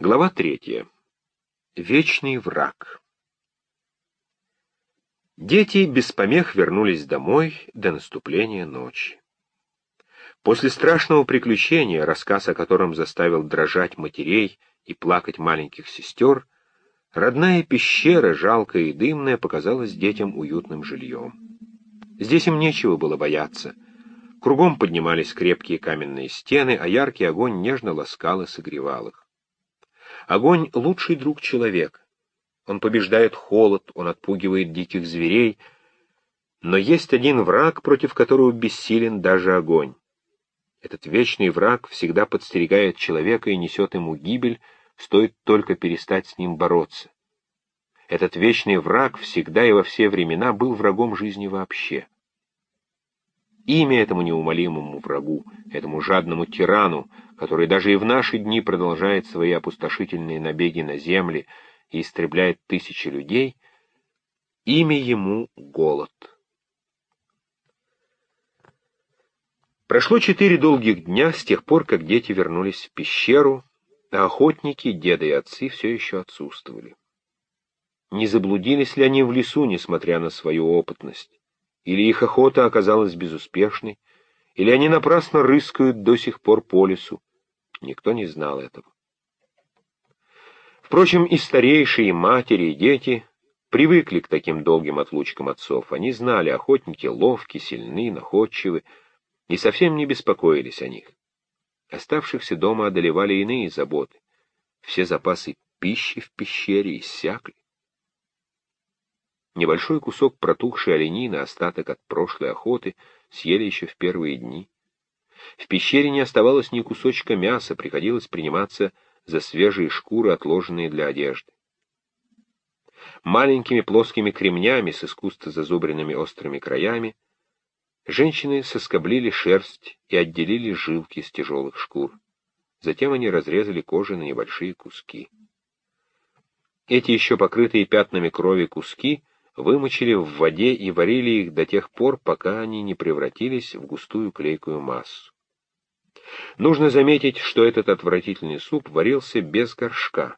Глава третья. Вечный враг. Дети без помех вернулись домой до наступления ночи. После страшного приключения, рассказ о котором заставил дрожать матерей и плакать маленьких сестер, родная пещера, жалкая и дымная, показалась детям уютным жильем. Здесь им нечего было бояться. Кругом поднимались крепкие каменные стены, а яркий огонь нежно ласкал и согревал их. Огонь — лучший друг человека. Он побеждает холод, он отпугивает диких зверей. Но есть один враг, против которого бессилен даже огонь. Этот вечный враг всегда подстерегает человека и несет ему гибель, стоит только перестать с ним бороться. Этот вечный враг всегда и во все времена был врагом жизни вообще. Имя этому неумолимому врагу, этому жадному тирану, который даже и в наши дни продолжает свои опустошительные набеги на земли и истребляет тысячи людей, имя ему — голод. Прошло четыре долгих дня с тех пор, как дети вернулись в пещеру, а охотники, деды и отцы все еще отсутствовали. Не заблудились ли они в лесу, несмотря на свою опытность? Или их охота оказалась безуспешной, или они напрасно рыскают до сих пор по лесу. Никто не знал этого. Впрочем, и старейшие, и матери, и дети привыкли к таким долгим отлучкам отцов. Они знали, охотники ловки, сильны, находчивы, и совсем не беспокоились о них. Оставшихся дома одолевали иные заботы. Все запасы пищи в пещере иссякли. Небольшой кусок протухшей оленины, остаток от прошлой охоты, съели еще в первые дни. В пещере не оставалось ни кусочка мяса, приходилось приниматься за свежие шкуры, отложенные для одежды. Маленькими плоскими кремнями с искусственно зазубренными острыми краями женщины соскоблили шерсть и отделили жилки с тяжелых шкур. Затем они разрезали кожу на небольшие куски. Эти еще покрытые пятнами крови куски вымочили в воде и варили их до тех пор, пока они не превратились в густую клейкую массу. Нужно заметить, что этот отвратительный суп варился без горшка.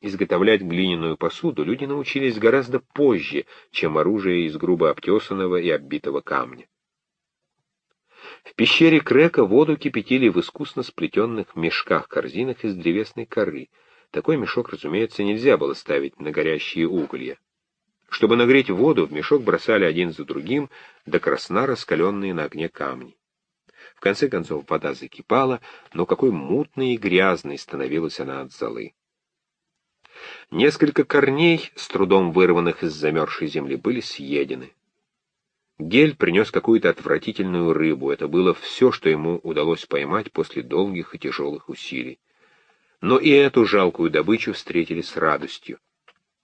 Изготовлять глиняную посуду люди научились гораздо позже, чем оружие из грубо обтесанного и оббитого камня. В пещере Крека воду кипятили в искусно сплетенных мешках-корзинах из древесной коры. Такой мешок, разумеется, нельзя было ставить на горящие уголья. Чтобы нагреть воду, в мешок бросали один за другим до красна раскаленные на огне камни. В конце концов вода закипала, но какой мутной и грязной становилась она от золы. Несколько корней, с трудом вырванных из замерзшей земли, были съедены. Гель принес какую-то отвратительную рыбу. Это было все, что ему удалось поймать после долгих и тяжелых усилий. Но и эту жалкую добычу встретили с радостью.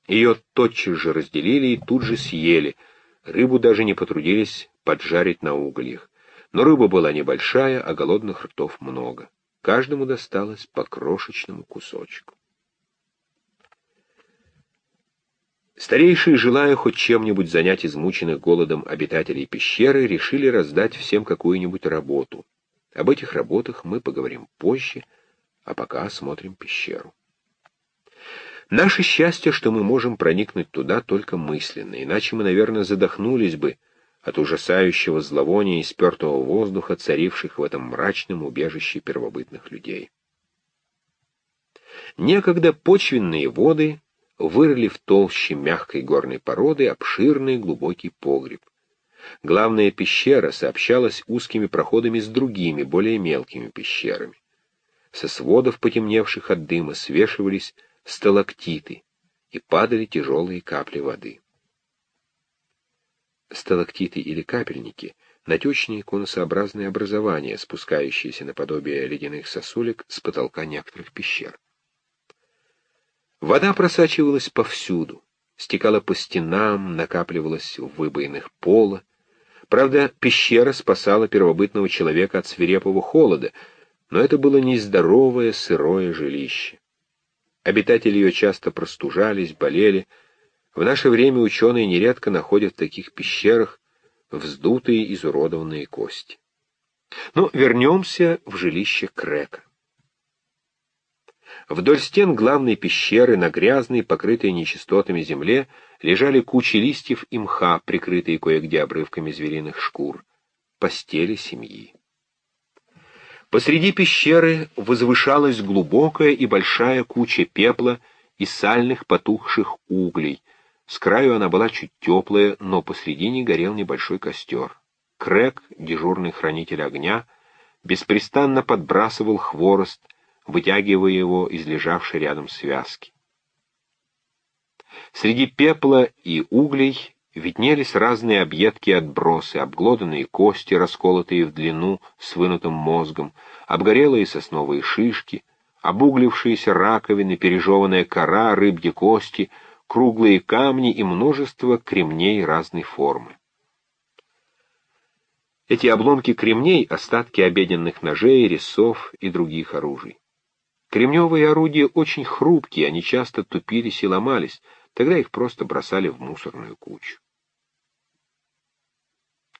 Ее тотчас же разделили и тут же съели. Рыбу даже не потрудились поджарить на угольях. Но рыба была небольшая, а голодных ртов много. Каждому досталось по крошечному кусочку. Старейшие, желая хоть чем-нибудь занять измученных голодом обитателей пещеры, решили раздать всем какую-нибудь работу. Об этих работах мы поговорим позже, а пока осмотрим пещеру. Наше счастье, что мы можем проникнуть туда только мысленно, иначе мы, наверное, задохнулись бы от ужасающего зловония и спертого воздуха, царивших в этом мрачном убежище первобытных людей. Некогда почвенные воды вырыли в толще мягкой горной породы обширный глубокий погреб. Главная пещера сообщалась узкими проходами с другими, более мелкими пещерами. Со сводов, потемневших от дыма, свешивались сталактиты, и падали тяжелые капли воды. Сталактиты или капельники — натечные конусообразные образования, спускающиеся наподобие ледяных сосулек с потолка некоторых пещер. Вода просачивалась повсюду, стекала по стенам, накапливалась в выбоинах пола. Правда, пещера спасала первобытного человека от свирепого холода, но это было нездоровое сырое жилище. Обитатели ее часто простужались, болели. В наше время ученые нередко находят в таких пещерах вздутые изуродованные кости. Но вернемся в жилище Крека. Вдоль стен главной пещеры на грязной, покрытой нечистотами земле, лежали кучи листьев и мха, прикрытые кое-где обрывками звериных шкур. Постели семьи. Посреди пещеры возвышалась глубокая и большая куча пепла и сальных потухших углей. С краю она была чуть теплая, но посредине горел небольшой костер. Крэк, дежурный хранитель огня, беспрестанно подбрасывал хворост, вытягивая его из лежавшей рядом связки. Среди пепла и углей виднелись разные объедки и отбросы, обглоданные кости, расколотые в длину с вынутым мозгом, обгорелые сосновые шишки, обуглившиеся раковины, пережеванная кора, рыбьи кости, круглые камни и множество кремней разной формы. Эти обломки кремней — остатки обеденных ножей, резцов и других оружий. Кремневые орудия очень хрупкие, они часто тупились и ломались, тогда их просто бросали в мусорную кучу.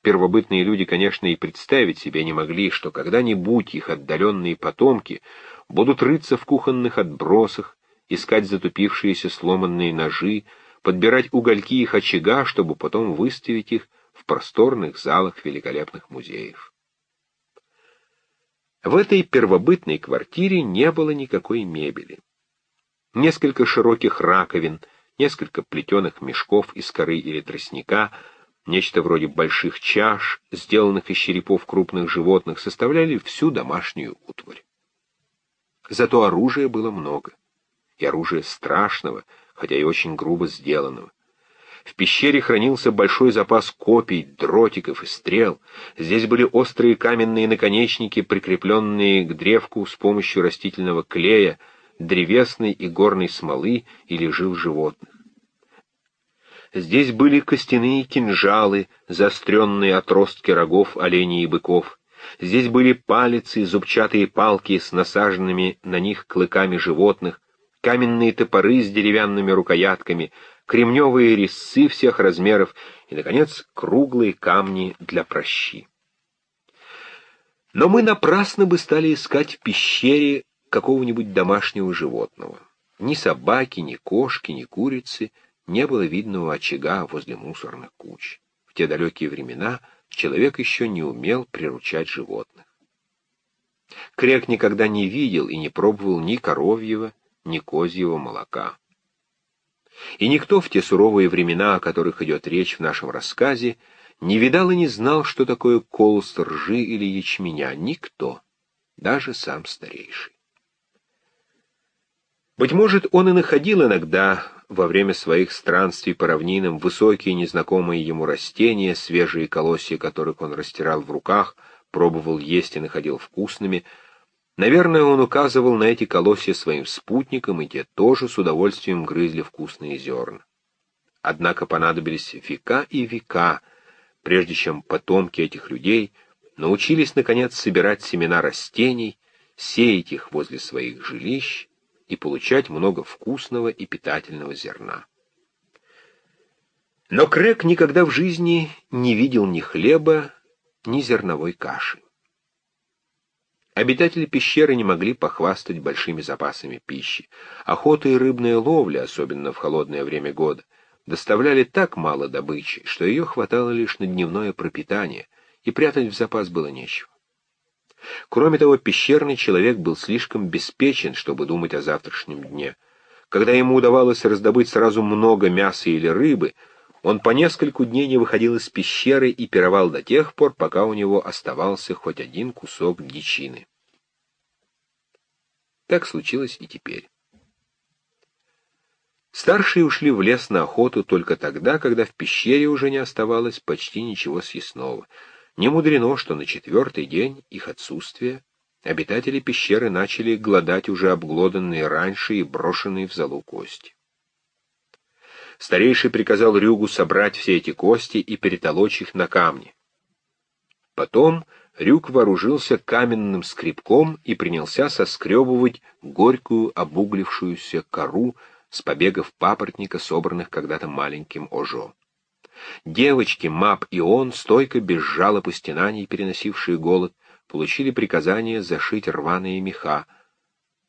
Первобытные люди, конечно, и представить себе не могли, что когда-нибудь их отдаленные потомки будут рыться в кухонных отбросах, искать затупившиеся сломанные ножи, подбирать угольки их очага, чтобы потом выставить их в просторных залах великолепных музеев. В этой первобытной квартире не было никакой мебели. Несколько широких раковин, несколько плетеных мешков из коры или тростника, нечто вроде больших чаш, сделанных из черепов крупных животных, составляли всю домашнюю утварь. Зато оружия было много, и оружия страшного, хотя и очень грубо сделанного. В пещере хранился большой запас копий, дротиков и стрел. Здесь были острые каменные наконечники, прикрепленные к древку с помощью растительного клея, древесной и горной смолы или жил животных. Здесь были костяные кинжалы, заостренные отростки рогов оленей и быков. Здесь были палицы, зубчатые палки с насаженными на них клыками животных, каменные топоры с деревянными рукоятками — кремневые резцы всех размеров и, наконец, круглые камни для прощи. Но мы напрасно бы стали искать в пещере какого-нибудь домашнего животного. Ни собаки, ни кошки, ни курицы не было видного очага возле мусорных куч. В те далекие времена человек еще не умел приручать животных. Крек никогда не видел и не пробовал ни коровьего, ни козьего молока. И никто в те суровые времена, о которых идет речь в нашем рассказе, не видал и не знал, что такое колос ржи или ячменя. Никто, даже сам старейший. Быть может, он и находил иногда во время своих странствий по равнинам высокие незнакомые ему растения, свежие колосья которых он растирал в руках, пробовал есть и находил вкусными — Наверное, он указывал на эти колосья своим спутникам, и те тоже с удовольствием грызли вкусные зерна. Однако понадобились века и века, прежде чем потомки этих людей научились, наконец, собирать семена растений, сеять их возле своих жилищ и получать много вкусного и питательного зерна. Но Крэк никогда в жизни не видел ни хлеба, ни зерновой каши. Обитатели пещеры не могли похвастать большими запасами пищи. Охота и рыбная ловля, особенно в холодное время года, доставляли так мало добычи, что ее хватало лишь на дневное пропитание, и прятать в запас было нечего. Кроме того, пещерный человек был слишком беспечен, чтобы думать о завтрашнем дне. Когда ему удавалось раздобыть сразу много мяса или рыбы, он по нескольку дней не выходил из пещеры и пировал до тех пор, пока у него оставался хоть один кусок дичины. Так случилось и теперь. Старшие ушли в лес на охоту только тогда, когда в пещере уже не оставалось почти ничего съестного. Не мудрено, что на четвертый день их отсутствия обитатели пещеры начали глодать уже обглоданные раньше и брошенные в залу кости. Старейший приказал Рюгу собрать все эти кости и перетолочь их на камни. Потом Рюк вооружился каменным скребком и принялся соскребывать горькую обуглившуюся кору с побегов папоротника, собранных когда-то маленьким Ожо. Девочки, Мап и он, стойко, без жалоб и стенаний, переносившие голод, получили приказание зашить рваные меха.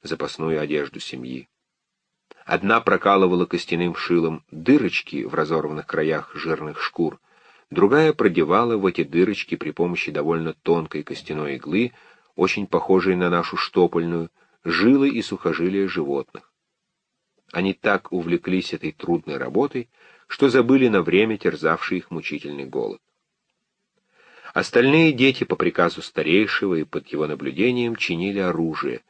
запасную одежду семьи. Одна прокалывала костяным шилом дырочки в разорванных краях жирных шкур, другая продевала в эти дырочки при помощи довольно тонкой костяной иглы, очень похожей на нашу штопольную, жилы и сухожилия животных. Они так увлеклись этой трудной работой, что забыли на время терзавший их мучительный голод. Остальные дети по приказу старейшего и под его наблюдением чинили оружие.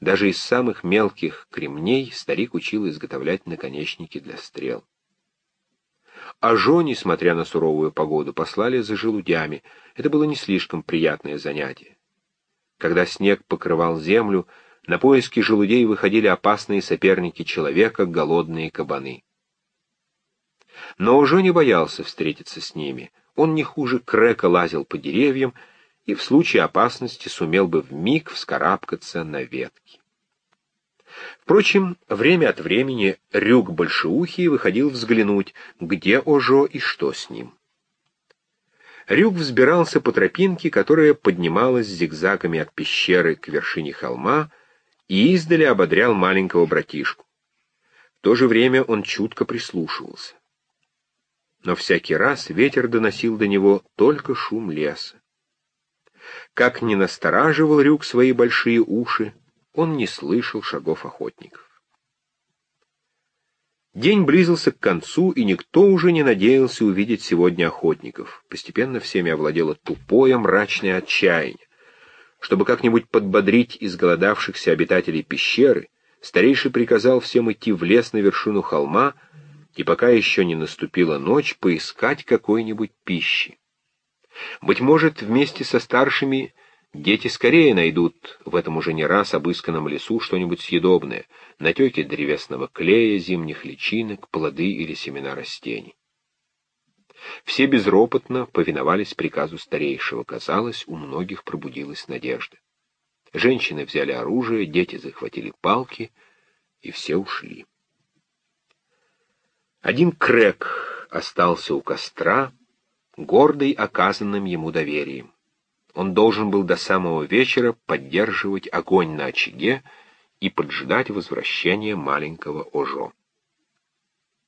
Даже из самых мелких кремней старик учил изготовлять наконечники для стрел. А Жо, несмотря на суровую погоду, послали за желудями. Это было не слишком приятное занятие. Когда снег покрывал землю, на поиски желудей выходили опасные соперники человека, голодные кабаны. Но уже не боялся встретиться с ними. Он не хуже Крека лазил по деревьям и в случае опасности сумел бы вмиг вскарабкаться на ветки. Впрочем, время от времени Рюк Большеухий выходил взглянуть, где Ожо и что с ним. Рюк взбирался по тропинке, которая поднималась зигзагами от пещеры к вершине холма, и издали ободрял маленького братишку. В то же время он чутко прислушивался. Но всякий раз ветер доносил до него только шум леса. Как ни настораживал Рюк свои большие уши, он не слышал шагов охотников. День близился к концу, и никто уже не надеялся увидеть сегодня охотников. Постепенно всеми овладело тупое мрачное отчаяние. Чтобы как-нибудь подбодрить изголодавшихся обитателей пещеры, старейший приказал всем идти в лес на вершину холма и, пока еще не наступила ночь, поискать какой-нибудь пищи. Быть может, вместе со старшими дети скорее найдут в этом уже не раз обысканном лесу что-нибудь съедобное, натеки древесного клея, зимних личинок, плоды или семена растений. Все безропотно повиновались приказу старейшего. Казалось, у многих пробудилась надежда. Женщины взяли оружие, дети захватили палки, и все ушли. Один Крэк остался у костра, гордый оказанным ему доверием. Он должен был до самого вечера поддерживать огонь на очаге и поджидать возвращения маленького Ожо.